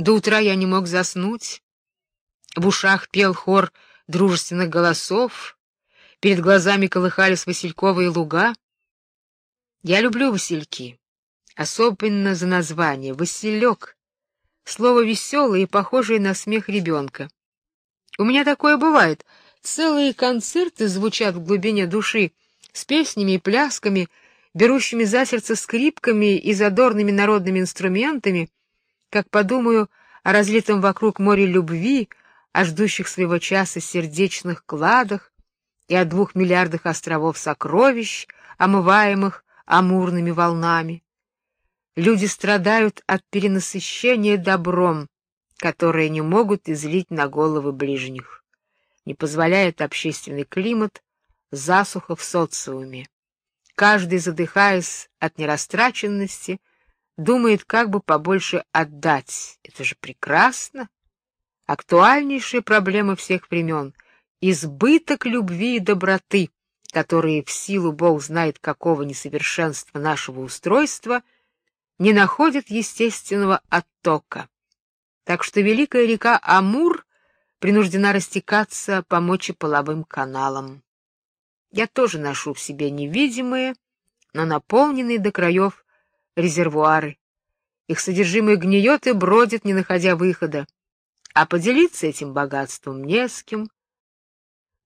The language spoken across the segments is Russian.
До утра я не мог заснуть. В ушах пел хор дружественных голосов, перед глазами колыхались васильковые луга. Я люблю васильки, особенно за название «Василек». Слово веселое и похожее на смех ребенка. У меня такое бывает. Целые концерты звучат в глубине души с песнями и плясками, берущими за сердце скрипками и задорными народными инструментами, как подумаю о разлитом вокруг море любви, о ждущих своего часа сердечных кладах и о двух миллиардах островов сокровищ, омываемых амурными волнами. Люди страдают от перенасыщения добром, которое не могут излить на головы ближних. Не позволяет общественный климат, засуха в социуме. Каждый, задыхаясь от нерастраченности, думает, как бы побольше отдать. Это же прекрасно. Актуальнейшая проблема всех времен — избыток любви и доброты, которые в силу Бог знает какого несовершенства нашего устройства не находят естественного оттока. Так что великая река Амур принуждена растекаться по мочеполовым каналам. Я тоже ношу в себе невидимые, но наполненные до краев резервуары. Их содержимое гниет и бродит, не находя выхода. А поделиться этим богатством не с кем.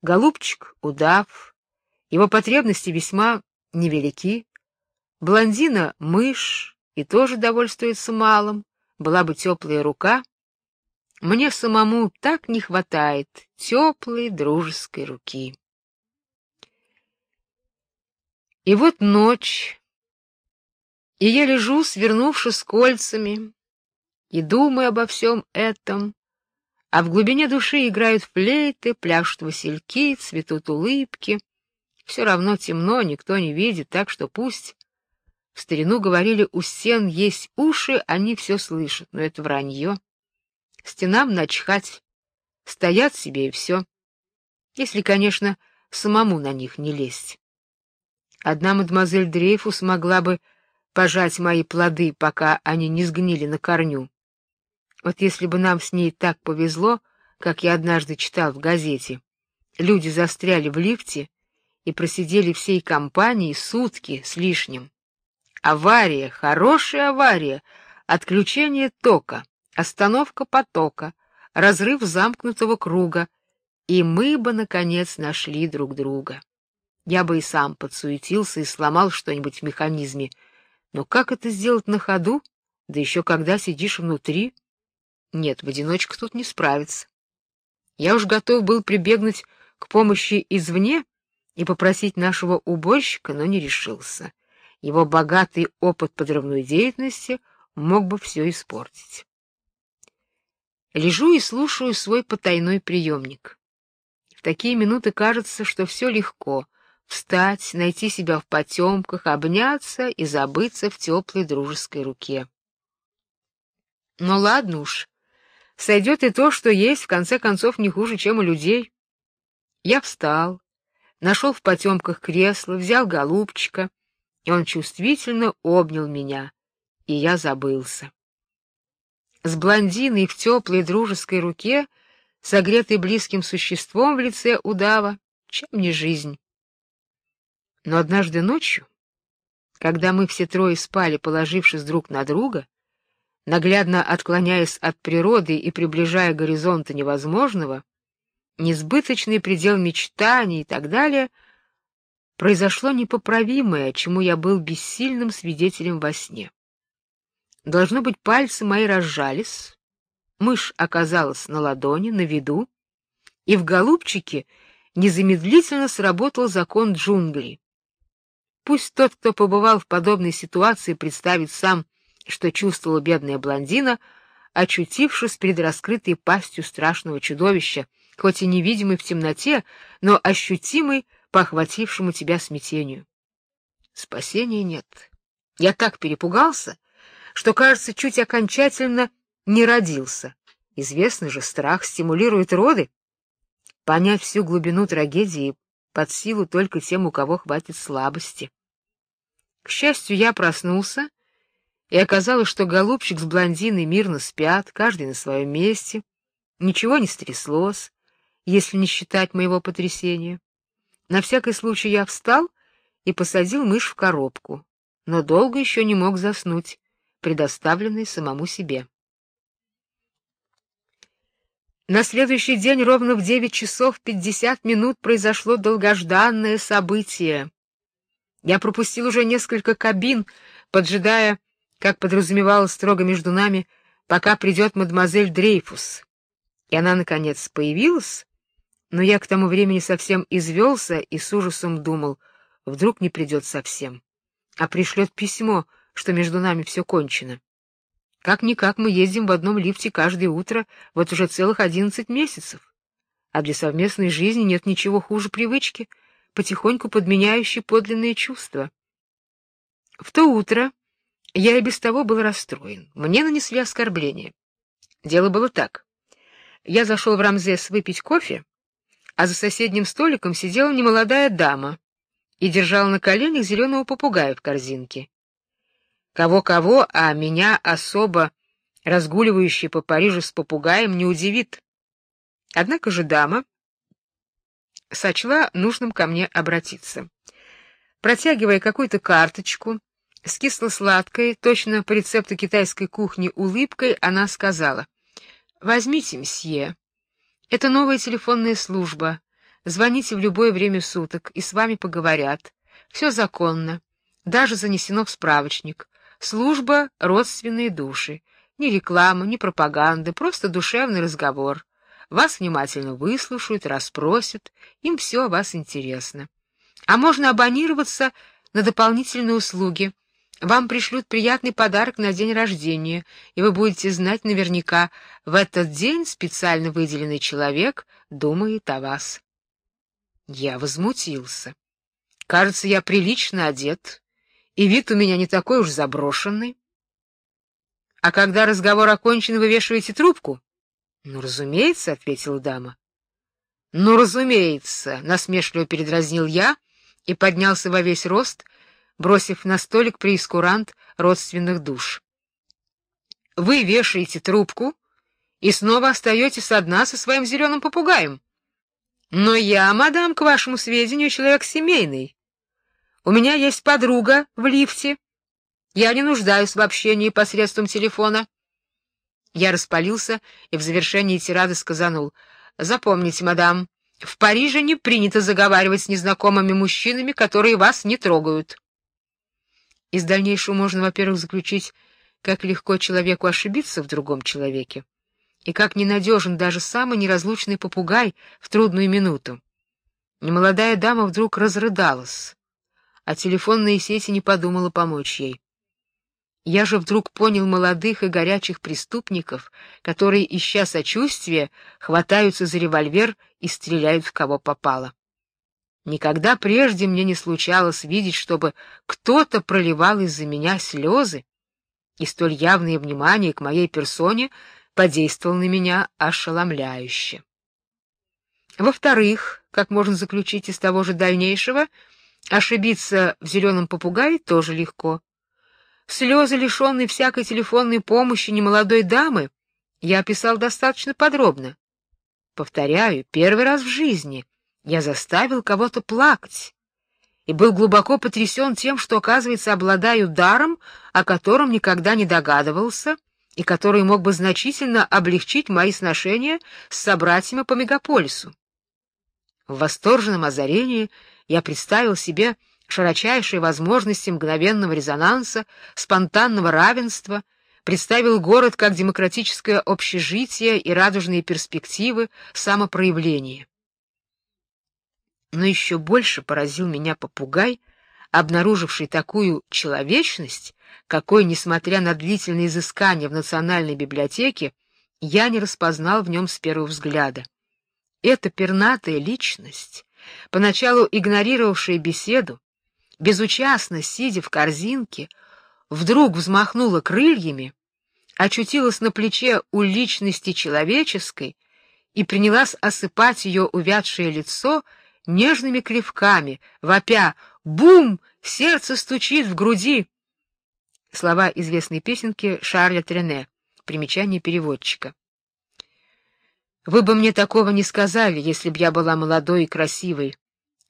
Голубчик — удав, его потребности весьма невелики. Блондина — мышь и тоже довольствуется малым, была бы теплая рука. Мне самому так не хватает теплой дружеской руки. И вот ночь, и я лежу, свернувшись кольцами, и думаю обо всем этом, а в глубине души играют флейты, пляшут васильки, цветут улыбки. Все равно темно, никто не видит, так что пусть. В старину говорили, у стен есть уши, они все слышат, но это вранье. Стенам начхать, стоят себе и все. Если, конечно, самому на них не лезть. Одна мадемуазель Дрейфус могла бы пожать мои плоды, пока они не сгнили на корню. Вот если бы нам с ней так повезло, как я однажды читал в газете, люди застряли в лифте и просидели всей компанией сутки с лишним. Авария, хорошая авария, отключение тока, остановка потока, разрыв замкнутого круга, и мы бы наконец нашли друг друга. Я бы и сам подсуетился и сломал что-нибудь в механизме. Но как это сделать на ходу, да еще когда сидишь внутри? Нет, в одиночку тут не справиться. Я уж готов был прибегнуть к помощи извне и попросить нашего уборщика, но не решился. Его богатый опыт подрывной деятельности мог бы все испортить. Лежу и слушаю свой потайной приемник. В такие минуты кажется, что все легко, встать, найти себя в потемках, обняться и забыться в теплой дружеской руке. Ну ладно уж, сойдет и то, что есть, в конце концов, не хуже, чем у людей. Я встал, нашел в потемках кресло, взял голубчика, и он чувствительно обнял меня, и я забылся. С блондиной в теплой дружеской руке, согретой близким существом в лице удава, чем не жизнь. Но однажды ночью, когда мы все трое спали, положившись друг на друга, наглядно отклоняясь от природы и приближая горизонты невозможного, несбыточный предел мечтаний и так далее, произошло непоправимое, чему я был бессильным свидетелем во сне. Должно быть, пальцы мои разжались, мышь оказалась на ладони, на виду, и в голубчике незамедлительно сработал закон джунглей. Пусть тот, кто побывал в подобной ситуации, представит сам, что чувствовала бедная блондина, очутившись перед раскрытой пастью страшного чудовища, хоть и невидимой в темноте, но ощутимой по охватившему тебя смятению. Спасения нет. Я так перепугался, что, кажется, чуть окончательно не родился. Известно же, страх стимулирует роды. Понять всю глубину трагедии под силу только тем, у кого хватит слабости. К счастью, я проснулся и оказалось, что голубчик с блондиной мирно спят, каждый на своем месте, ничего не стряслось, если не считать моего потрясения. На всякий случай я встал и посадил мышь в коробку, но долго еще не мог заснуть, предоставленный самому себе. На следующий день ровно в девять часов пятьдесят минут произошло долгожданное событие. Я пропустил уже несколько кабин, поджидая, как подразумевалось строго между нами, пока придет мадемуазель Дрейфус. И она наконец появилась, но я к тому времени совсем извелся и с ужасом думал, вдруг не придет совсем, а пришлет письмо, что между нами все кончено. Как-никак мы ездим в одном лифте каждое утро вот уже целых одиннадцать месяцев. А для совместной жизни нет ничего хуже привычки, потихоньку подменяющей подлинные чувства. В то утро я и без того был расстроен. Мне нанесли оскорбление. Дело было так. Я зашел в Рамзес выпить кофе, а за соседним столиком сидела немолодая дама и держала на коленях зеленого попугая в корзинке. Кого-кого, а меня особо разгуливающий по Парижу с попугаем не удивит. Однако же дама сочла нужным ко мне обратиться. Протягивая какую-то карточку с кисло-сладкой, точно по рецепту китайской кухни улыбкой, она сказала: "Возьмите, мсье. Это новая телефонная служба. Звоните в любое время суток, и с вами поговорят. Все законно, даже занесено в справочник. Служба родственные души. Ни реклама, ни пропаганды, просто душевный разговор. Вас внимательно выслушают, расспросят, им все о вас интересно. А можно абонироваться на дополнительные услуги. Вам пришлют приятный подарок на день рождения, и вы будете знать наверняка, в этот день специально выделенный человек думает о вас. Я возмутился. Кажется, я прилично одет, и вид у меня не такой уж заброшенный. А когда разговор окончен, вы вешаете трубку? Ну, разумеется, ответила дама. Ну, разумеется, насмешливо передразнил я и поднялся во весь рост, бросив на столик прескурант родственных душ. Вы вешаете трубку и снова остаетесь одна со своим зеленым попугаем. Но я, мадам, к вашему сведению, человек семейный. У меня есть подруга в лифте. Я не нуждаюсь в общении посредством телефона. Я распалился и в завершении тирады сказанул: "Запомните, мадам, в Париже не принято заговаривать с незнакомыми мужчинами, которые вас не трогают". Из дальнейшего можно, во-первых, заключить, как легко человеку ошибиться в другом человеке, и как ненадежен даже самый неразлучный попугай в трудную минуту. Немолодая дама вдруг разрыдалась а телефонные сети не подумала помочь ей. Я же вдруг понял молодых и горячих преступников, которые, ища сочувствия, хватаются за револьвер и стреляют в кого попало. Никогда прежде мне не случалось видеть, чтобы кто-то проливал из-за меня слезы, и столь явное внимание к моей персоне подействовало на меня ошеломляюще. Во-вторых, как можно заключить из того же дальнейшего, Ошибиться в зеленом попугае тоже легко. Слезы, лишенные всякой телефонной помощи немолодой дамы, я описал достаточно подробно. Повторяю, первый раз в жизни я заставил кого-то плакать и был глубоко потрясен тем, что, оказывается, обладаю даром, о котором никогда не догадывался и который мог бы значительно облегчить мои сношения с собратьями по мегаполису. В восторженном озарении я представил себе широчайшие возможности мгновенного резонанса, спонтанного равенства, представил город как демократическое общежитие и радужные перспективы самопроявления. Но еще больше поразил меня попугай, обнаруживший такую человечность, какой, несмотря на длительные изыскания в Национальной библиотеке, я не распознал в нем с первого взгляда. Эта пернатая личность поначалу игнорировавшая беседу, безучастно сидя в корзинке, вдруг взмахнула крыльями, очутилась на плече у личности человеческой и принялась осыпать ее увядшее лицо нежными клевками, вопя: "Бум! Сердце стучит в груди!" Слова известной песенки Шарля Трене. Примечание переводчика. Вы бы мне такого не сказали, если б я была молодой и красивой,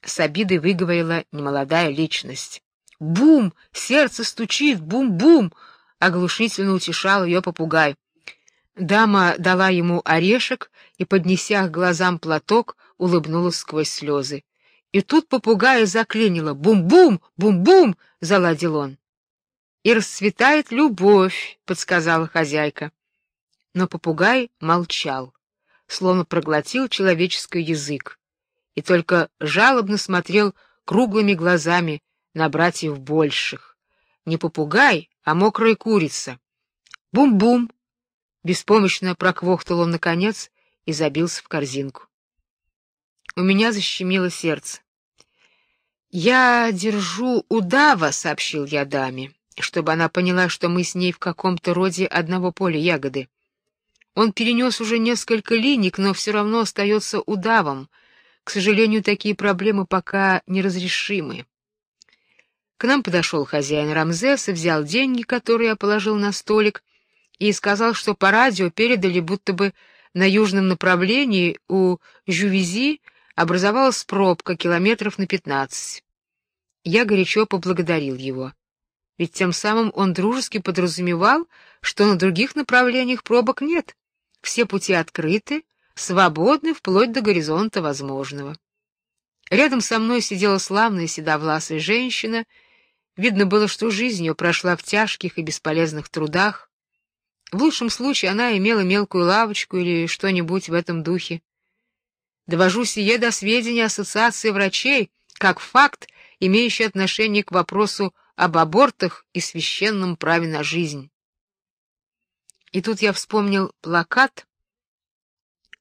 с обидой выговорила немолодая личность. Бум! Сердце стучит, бум-бум! оглушительно утешал ее попугай. Дама дала ему орешек и, поднеся к глазам платок, улыбнулась сквозь слезы. И тут попугая заклинило. «Бум-бум! Бум-бум!» — заладил он. «И расцветает любовь», — подсказала хозяйка. Но попугай молчал, словно проглотил человеческий язык, и только жалобно смотрел круглыми глазами на братьев больших. Не попугай, а мокрая курица. «Бум-бум!» Беспомощно проквохтал он наконец и забился в корзинку. У меня защемило сердце. «Я держу удава», — сообщил я даме, чтобы она поняла, что мы с ней в каком-то роде одного поля ягоды. Он перенес уже несколько линик, но все равно остается удавом. К сожалению, такие проблемы пока неразрешимы. К нам подошел хозяин Рамзеса, взял деньги, которые я положил на столик, и сказал, что по радио передали, будто бы на южном направлении у Жювези образовалась пробка километров на пятнадцать. Я горячо поблагодарил его, ведь тем самым он дружески подразумевал, что на других направлениях пробок нет, все пути открыты, свободны вплоть до горизонта возможного. Рядом со мной сидела славная седовласая женщина, видно было, что жизнь ее прошла в тяжких и бесполезных трудах, в лучшем случае она имела мелкую лавочку или что-нибудь в этом духе. Довожу сие до сведения Ассоциации врачей, как факт, имеющий отношение к вопросу об абортах и священном праве на жизнь. И тут я вспомнил плакат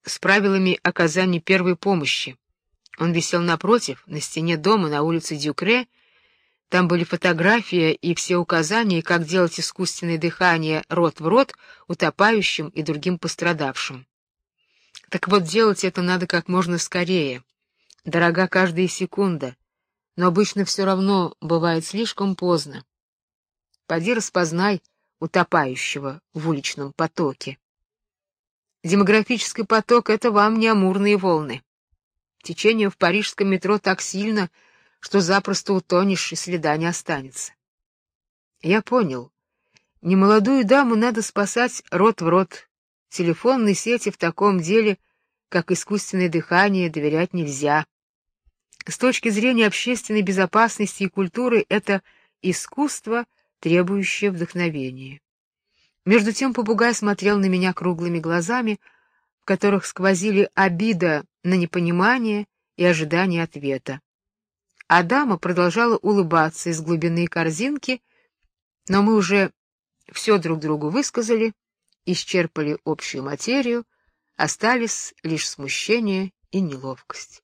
с правилами оказания первой помощи. Он висел напротив, на стене дома на улице Дюкре, там были фотографии и все указания, как делать искусственное дыхание рот в рот утопающим и другим пострадавшим. Так вот, делать это надо как можно скорее. Дорога каждая секунда, но обычно все равно бывает слишком поздно. Поди распознай утопающего в уличном потоке. Демографический поток — это вам не амурные волны. Течение в парижском метро так сильно, что запросто утонешь и следа не останется. Я понял. Немолодую даму надо спасать рот в рот. Телефонной сети в таком деле, как искусственное дыхание, доверять нельзя. С точки зрения общественной безопасности и культуры это искусство, требующее вдохновения. Между тем попугай смотрел на меня круглыми глазами, в которых сквозили обида на непонимание и ожидание ответа. Адама продолжала улыбаться из глубины корзинки, но мы уже все друг другу высказали, исчерпали общую материю, остались лишь смущение и неловкость.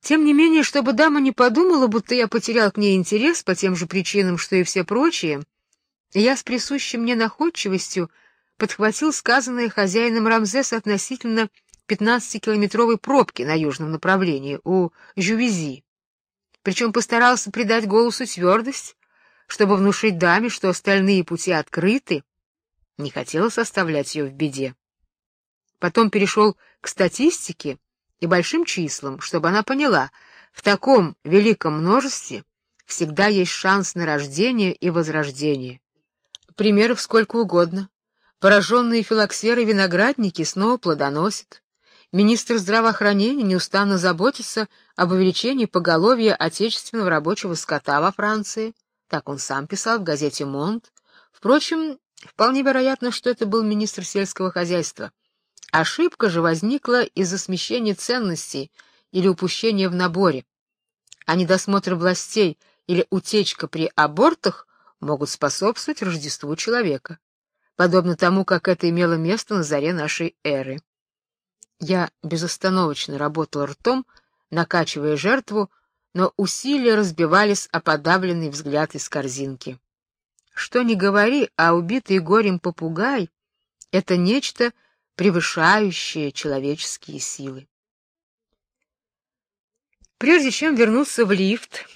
Тем не менее, чтобы дама не подумала, будто я потерял к ней интерес по тем же причинам, что и все прочие, я с присущей мне находчивостью подхватил сказанное хозяином Рамзеса относительно 15-километровой пробки на южном направлении у Жювези причем постарался придать голосу твердость, чтобы внушить даме, что остальные пути открыты, не хотелось оставлять ее в беде. Потом перешел к статистике и большим числам, чтобы она поняла, в таком великом множестве всегда есть шанс на рождение и возрождение. Примеров сколько угодно. Пораженные филоксеры виноградники снова плодоносят. Министр здравоохранения неустанно заботится об увеличении поголовья отечественного рабочего скота во Франции, так он сам писал в газете «Монт». Впрочем, вполне вероятно, что это был министр сельского хозяйства. Ошибка же возникла из-за смещения ценностей или упущения в наборе. А недосмотр властей или утечка при абортах могут способствовать Рождеству человека, подобно тому, как это имело место на заре нашей эры. Я безостановочно работал ртом, накачивая жертву, но усилия разбивались о подавленный взгляд из корзинки. Что ни говори, а убитый горем попугай — это нечто, превышающее человеческие силы. Прежде чем вернуться в лифт,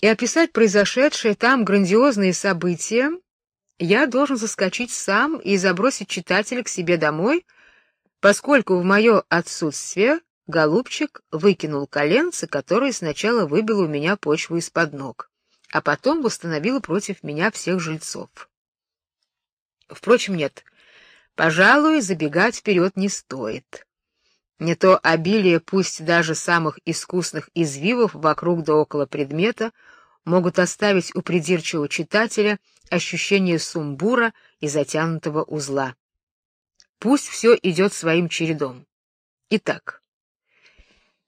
и описать произошедшее там грандиозные события, я должен заскочить сам и забросить читателя к себе домой, поскольку в мое отсутствие голубчик выкинул коленце, которое сначала выбило у меня почву из-под ног, а потом восстановило против меня всех жильцов. Впрочем, нет, пожалуй, забегать вперед не стоит. Не то обилие пусть даже самых искусных извивов вокруг да около предмета могут оставить у придирчивого читателя ощущение сумбура и затянутого узла. Пусть все идет своим чередом. Итак,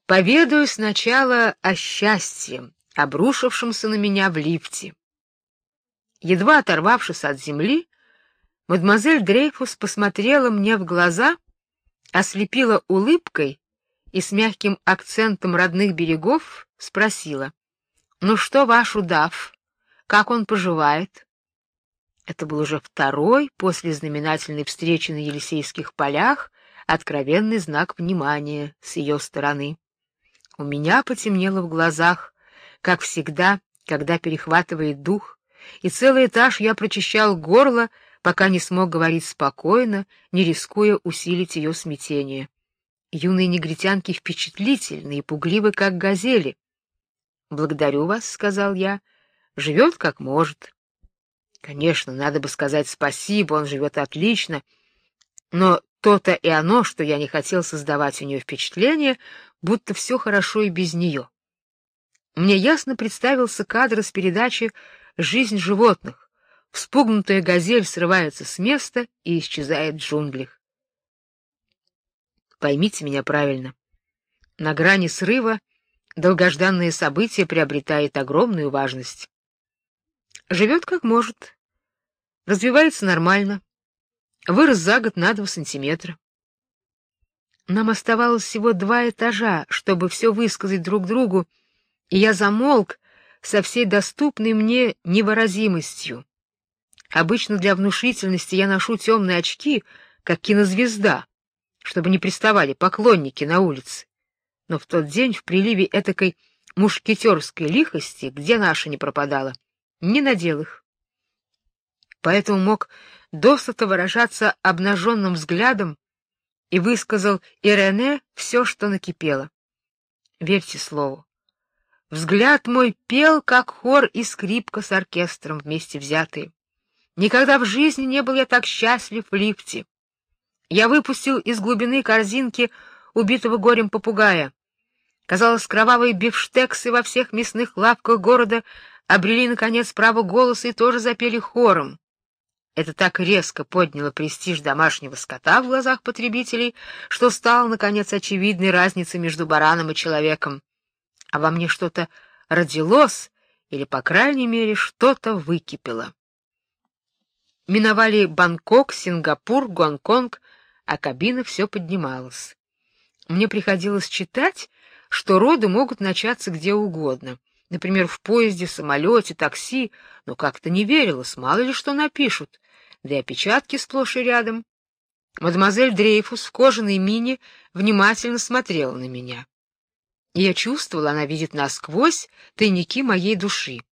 поведаю сначала о счастье, обрушившемся на меня в лифте. Едва оторвавшись от земли, мадемуазель Дрейфус посмотрела мне в глаза — ослепила улыбкой и с мягким акцентом родных берегов спросила: "Ну что ваш удав? Как он поживает?" Это был уже второй после знаменательной встречи на Елисейских полях откровенный знак внимания с ее стороны. У меня потемнело в глазах, как всегда, когда перехватывает дух, и целый этаж я прочищал горло пока не смог говорить спокойно, не рискуя усилить ее смятение. Юные негритянки впечатлительны и пугливы, как газели. «Благодарю вас», — сказал я. «Живет как может». Конечно, надо бы сказать спасибо, он живет отлично, но то-то и оно, что я не хотел создавать у нее впечатление, будто все хорошо и без нее. Мне ясно представился кадр с передачи «Жизнь животных», Вспугнутая газель срывается с места и исчезает в джунглях. Поймите меня правильно. На грани срыва долгожданное событие приобретает огромную важность. Живет как может, развивается нормально, вырос за год на два сантиметра. Нам оставалось всего два этажа, чтобы все высказать друг другу, и я замолк со всей доступной мне невыразимостью. Обычно для внушительности я ношу темные очки, как кинозвезда, чтобы не приставали поклонники на улице. Но в тот день в приливе этакой мушкетерской лихости, где наша не пропадала, не надел их. Поэтому мог досыта выражаться обнаженным взглядом и высказал Ирене все, что накипело. Верьте слову. Взгляд мой пел, как хор и скрипка с оркестром вместе взятые. Никогда в жизни не был я так счастлив в лифте. Я выпустил из глубины корзинки убитого горем попугая. Казалось, кровавые бифштексы во всех мясных лавках города обрели наконец право голоса и тоже запели хором. Это так резко подняло престиж домашнего скота в глазах потребителей, что стало наконец очевидной разница между бараном и человеком. А во мне что-то родилось или, по крайней мере, что-то выкипело. Миновали Бангкок, Сингапур, Гонконг, а кабина все поднималась. Мне приходилось читать, что роды могут начаться где угодно, например, в поезде, самолете, такси, но как-то не верилось, мало ли что напишут, да и опечатки сплошь и рядом. Мадемуазель Дрейфус в кожаной мини внимательно смотрела на меня. Я чувствовала, она видит насквозь тайники моей души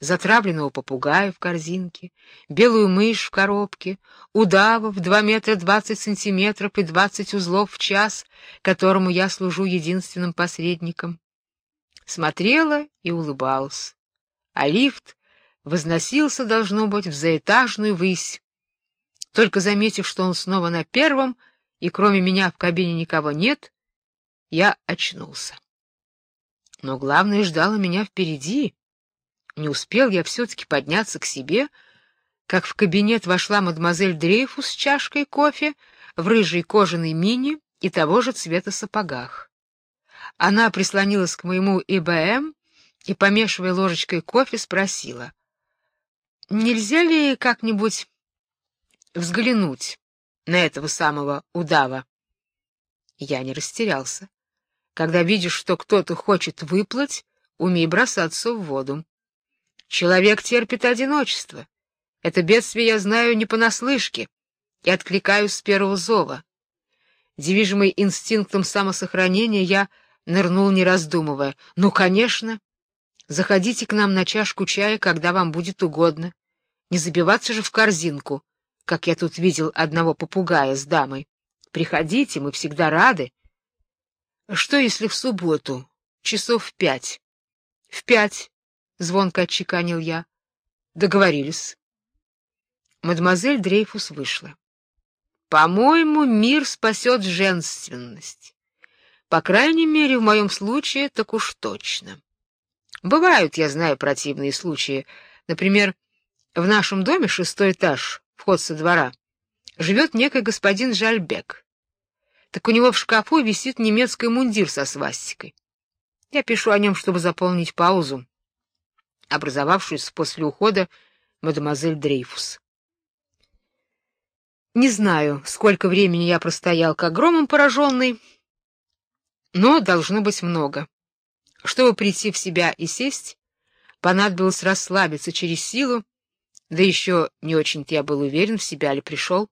затравленного попугая в корзинке, белую мышь в коробке, удава в два метра двадцать сантиметров и двадцать узлов в час, которому я служу единственным посредником. Смотрела и улыбалась, а лифт возносился, должно быть, в заэтажную высь. Только заметив, что он снова на первом, и кроме меня в кабине никого нет, я очнулся. Но главное ждало меня впереди — не успел я все-таки подняться к себе, как в кабинет вошла мадемуазель Дрейфус с чашкой кофе в рыжей кожаной мини и того же цвета сапогах. Она прислонилась к моему ИБМ и, помешивая ложечкой кофе, спросила, «Нельзя ли как-нибудь взглянуть на этого самого удава?» Я не растерялся. Когда видишь, что кто-то хочет выплыть, умей бросаться в воду. Человек терпит одиночество. Это бедствие я знаю не понаслышке и откликаюсь с первого зова. Движимый инстинктом самосохранения, я нырнул, не раздумывая. Ну, конечно. Заходите к нам на чашку чая, когда вам будет угодно. Не забиваться же в корзинку, как я тут видел одного попугая с дамой. Приходите, мы всегда рады. Что, если в субботу, часов в пять? В пять, — звонко отчеканил я. Договорились. Мадемуазель Дрейфус вышла. По-моему, мир спасет женственность. По крайней мере, в моем случае так уж точно. Бывают, я знаю, противные случаи. Например, в нашем доме шестой этаж, вход со двора, живет некий господин Жальбек. Так у него в шкафу висит немецкий мундир со свастикой. Я пишу о нем, чтобы заполнить паузу, образовавшуюся после ухода мадемуазель Дрейфус. Не знаю, сколько времени я простоял как громом пораженный, но должно быть много. Чтобы прийти в себя и сесть, понадобилось расслабиться через силу, да еще не очень-то я был уверен в себя ли пришел.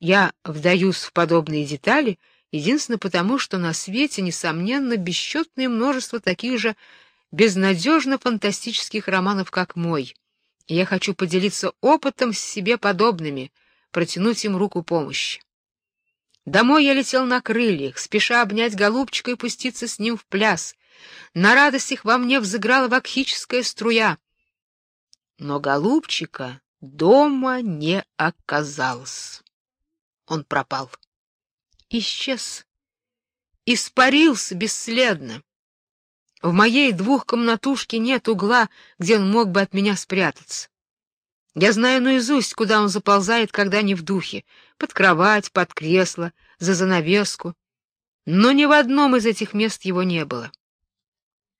Я вдаюсь в подобные детали единственно потому, что на свете, несомненно, бесчетное множество таких же безнадежно фантастических романов, как мой. Я хочу поделиться опытом с себе подобными, протянуть им руку помощи. Домой я летел на крыльях, спеша обнять голубчика и пуститься с ним в пляс. На радостях во мне взыграла вакхическая струя. Но голубчика дома не оказалось. Он пропал. Исчез. Испарился бесследно. В моей двухкомнатушке нет угла, где он мог бы от меня спрятаться. Я знаю наизусть, куда он заползает, когда не в духе: под кровать, под кресло, за занавеску. Но ни в одном из этих мест его не было.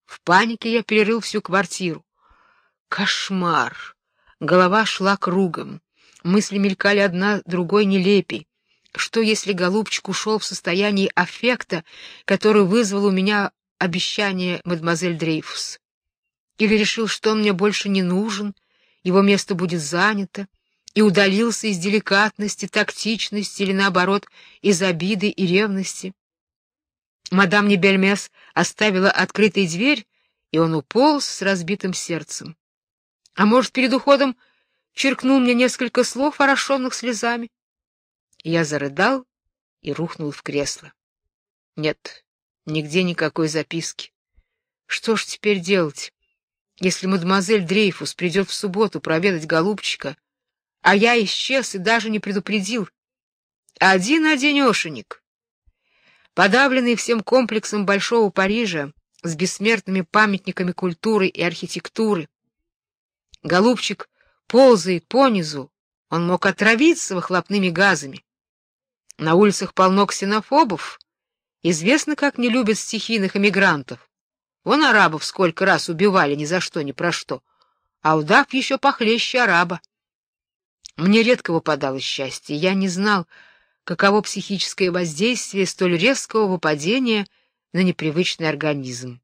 В панике я перерыл всю квартиру. Кошмар. Голова шла кругом. Мысли мелькали одна другой нелепей. Что если голубчик ушел в состоянии аффекта, который вызвал у меня обещание мадемуазель Дрейфус? Или решил, что он мне больше не нужен? его место будет занято, и удалился из деликатности, тактичности или, наоборот, из обиды и ревности. Мадам Небельмес оставила открытой дверь, и он уполз с разбитым сердцем. А может, перед уходом черкнул мне несколько слов, орошенных слезами? Я зарыдал и рухнул в кресло. Нет, нигде никакой записки. Что ж теперь делать? Если мадемуазель Дрейфус придет в субботу проведать голубчика, а я исчез и даже не предупредил. Один-одинешенек. Подавленный всем комплексом Большого Парижа, с бессмертными памятниками культуры и архитектуры. Голубчик ползает по низу, он мог отравиться выхлопными газами. На улицах полно ксенофобов, известно, как не любят стихийных эмигрантов. Вон арабов сколько раз убивали ни за что ни про что, а удав еще похлеще араба. Мне редко выпадало счастье, я не знал, каково психическое воздействие столь резкого выпадения на непривычный организм.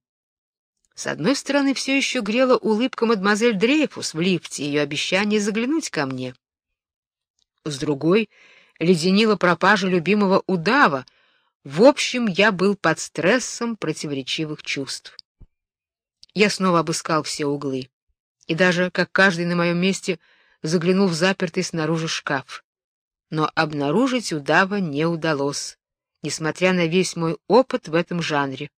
С одной стороны, все еще грела улыбка мадемуазель Дрейфус в лифте, ее обещание заглянуть ко мне. С другой леденила пропажа любимого удава. В общем, я был под стрессом противоречивых чувств. Я снова обыскал все углы и даже, как каждый на моем месте, заглянул в запертый снаружи шкаф. Но обнаружить удава не удалось, несмотря на весь мой опыт в этом жанре.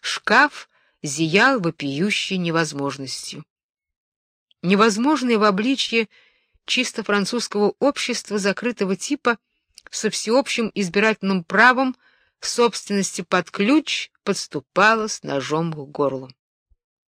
Шкаф зиял вопиющей невозможностью. Невозможное в обличье чисто французского общества закрытого типа со всеобщим избирательным правом собственности под ключ подступало с ножом к горлу.